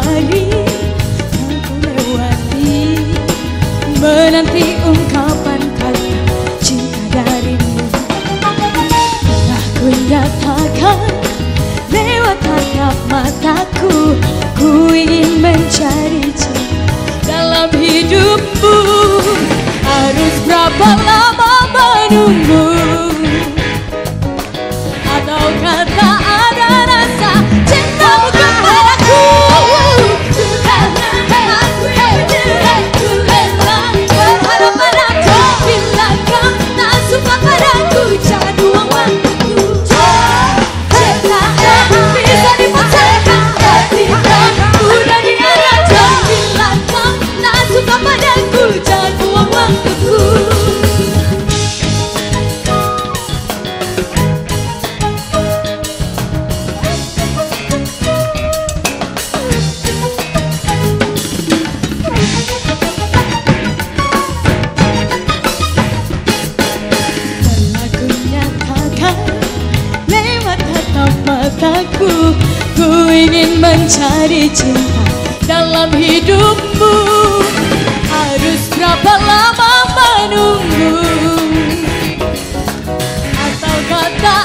kembali Aku lewati. Menanti ungkapan kata cinta darimu. Telah ku nyatakan Lewat tatap mataku Ku ingin mencari cinta dalam hidupmu. mataku Ku ingin mencari cinta dalam hidupmu. Harus berapa lama menunggu? Atau tak